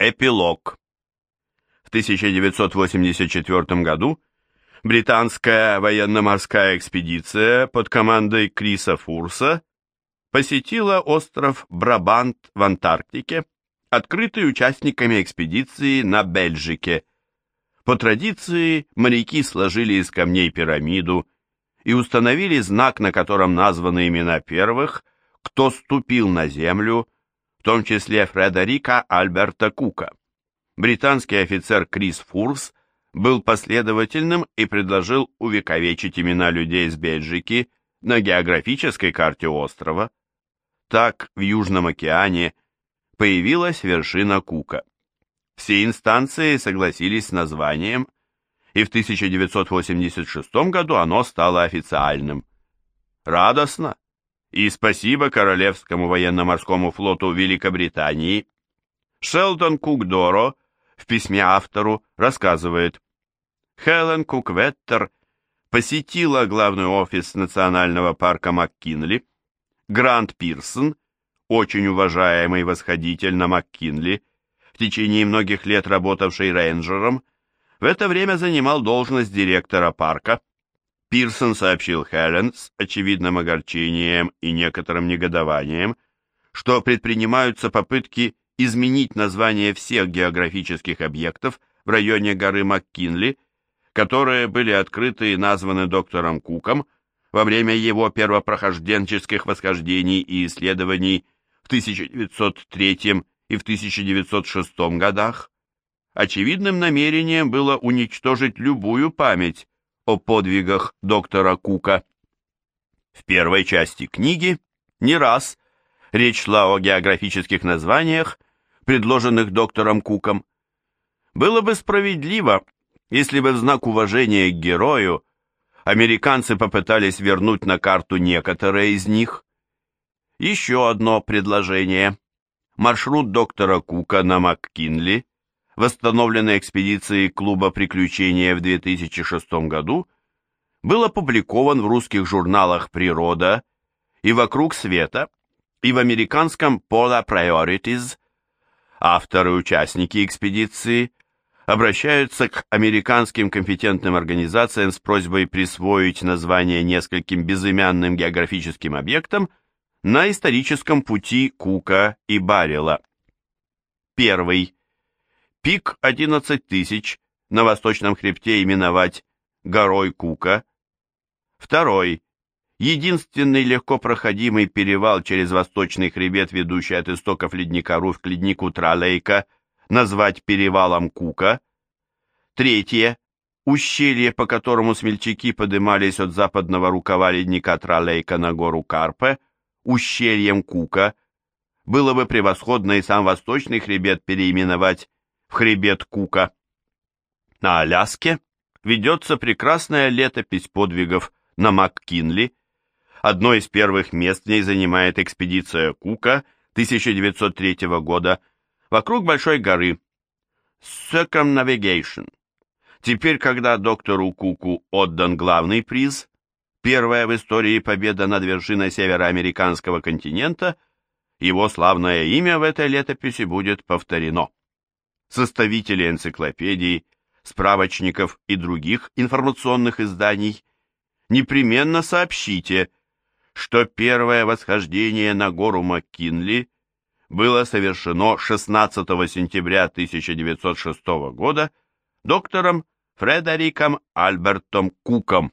Эпилог. В 1984 году британская военно-морская экспедиция под командой Криса Фурса посетила остров Брабант в Антарктике, открытый участниками экспедиции на Бельжике. По традиции моряки сложили из камней пирамиду и установили знак, на котором названы имена первых, кто ступил на землю, том числе Фредерика Альберта Кука. Британский офицер Крис Фурс был последовательным и предложил увековечить имена людей из Бельгики на географической карте острова. Так в Южном океане появилась вершина Кука. Все инстанции согласились с названием, и в 1986 году оно стало официальным. Радостно! И спасибо Королевскому военно-морскому флоту Великобритании. Шелдон Кукдоро в письме автору рассказывает, Хелен Кукветтер посетила главный офис Национального парка МакКинли, Грант Пирсон, очень уважаемый восходитель на МакКинли, в течение многих лет работавший рейнджером, в это время занимал должность директора парка, Пирсон сообщил Хелен с очевидным огорчением и некоторым негодованием, что предпринимаются попытки изменить название всех географических объектов в районе горы МакКинли, которые были открыты и названы доктором Куком во время его первопрохожденческих восхождений и исследований в 1903 и в 1906 годах. Очевидным намерением было уничтожить любую память о подвигах доктора Кука. В первой части книги не раз речь шла о географических названиях, предложенных доктором Куком. Было бы справедливо, если бы в знак уважения к герою американцы попытались вернуть на карту некоторые из них. Еще одно предложение. Маршрут доктора Кука на МакКинли восстановленной экспедиции Клуба приключения в 2006 году, был опубликован в русских журналах «Природа» и «Вокруг света» и в американском «Polar Priorities». Авторы и участники экспедиции обращаются к американским компетентным организациям с просьбой присвоить название нескольким безымянным географическим объектам на историческом пути Кука и Баррела. Первый. Пик 11 тысяч на восточном хребте именовать горой Кука. Второй. Единственный легко проходимый перевал через восточный хребет, ведущий от истоков ледника Руф к леднику Тралейка, назвать перевалом Кука. Третье. Ущелье, по которому смельчаки подымались от западного рукава ледника Тралейка на гору Карпе, ущельем Кука. Было бы превосходно и сам восточный хребет переименовать в хребет Кука. На Аляске ведется прекрасная летопись подвигов на МакКинли. Одно из первых мест в ней занимает экспедиция Кука 1903 года вокруг Большой горы Circumnavigation. Теперь, когда доктору Куку отдан главный приз, первая в истории победа над вершиной североамериканского континента, его славное имя в этой летописи будет повторено составители энциклопедий, справочников и других информационных изданий, непременно сообщите, что первое восхождение на гору МакКинли было совершено 16 сентября 1906 года доктором Фредериком Альбертом Куком.